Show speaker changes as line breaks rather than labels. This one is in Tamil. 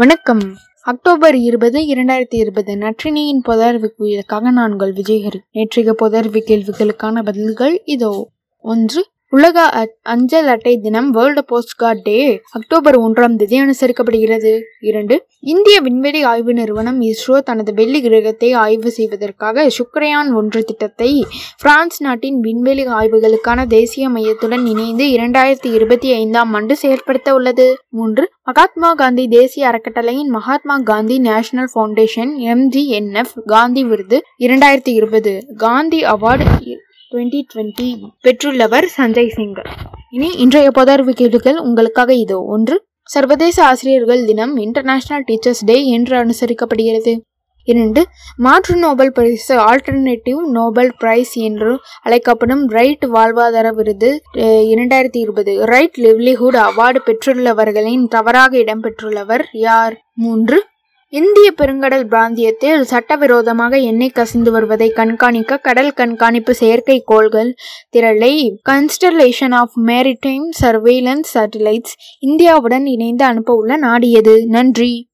வணக்கம். அக்டோபர் இருபது இரண்டாயிரத்தி இருபது. நற்றினியின் பொதர்வு குவியலுக்காக நான் உங்கள் விஜயஹரி நேற்றைய பொதர்வு கேள்விகளுக்கான பதில்கள் இதோ. ஒன்று உலக அஞ்சல் அட்டை தினம் world post card day October ஒன்றாம் தேதி அனுசரிக்கப்படுகிறது. இரண்டு இந்திய விண்வெளி ஆய்வு நிறுவனம் இஸ்ரோ தனது வெள்ளி கிரகத்தை ஆய்வு செய்வதற்காக சுக்ரயான் ஒன்று திட்டத்தை பிரான்ஸ் நாட்டின் விண்வெளி ஆய்வுகளுக்கான தேசிய மையத்துடன் இணைந்து இரண்டாயிரத்தி இருபத்தி ஐந்தாம் ஆண்டு செயல்படுத்த உள்ளது. மூன்று மகாத்மா காந்தி தேசிய அறக்கட்டளையின் Mahatma Gandhi national foundation MGNF Gandhi விருது இரண்டாயிரத்தி இருபது காந்தி அவார்டு டுவெண்ட்டி டுவெண்ட்டி பெற்றுள்ளவர் சஞ்சய் சிங் இனி இன்றைய பொதர்வு கேள்விகள் உங்களுக்காக இதோ. ஒன்று சர்வதேச ஆசிரியர்கள் தினம் இன்டர்நேஷனல் டீச்சர்ஸ் டே என்று அனுசரிக்கப்படுகிறது. இரண்டு மாற்று நோபல் பரிசு ஆல்டர்னேட்டிவ் நோபல் பிரைஸ் என்று அழைக்கப்படும் ரைட் வாழ்வாதார விருது இரண்டாயிரத்தி இருபது ரைட் லிவ்லிஹுட் அவார்டு பெற்றுள்ளவர்களின் தவறாக இடம்பெற்றுள்ளவர் யார்? மூன்று இந்திய பெருங்கடல் பிராந்தியத்தில் சட்டவிரோதமாக எண்ணெய் கசிந்து வருவதை கண்காணிக்க கடல் கண்காணிப்பு செயற்கைக்கோள்கள் திரளை constellation of maritime surveillance satellites இந்தியாவுடன் இணைந்து அனுப்ப உள்ள நாடு எது? நன்றி.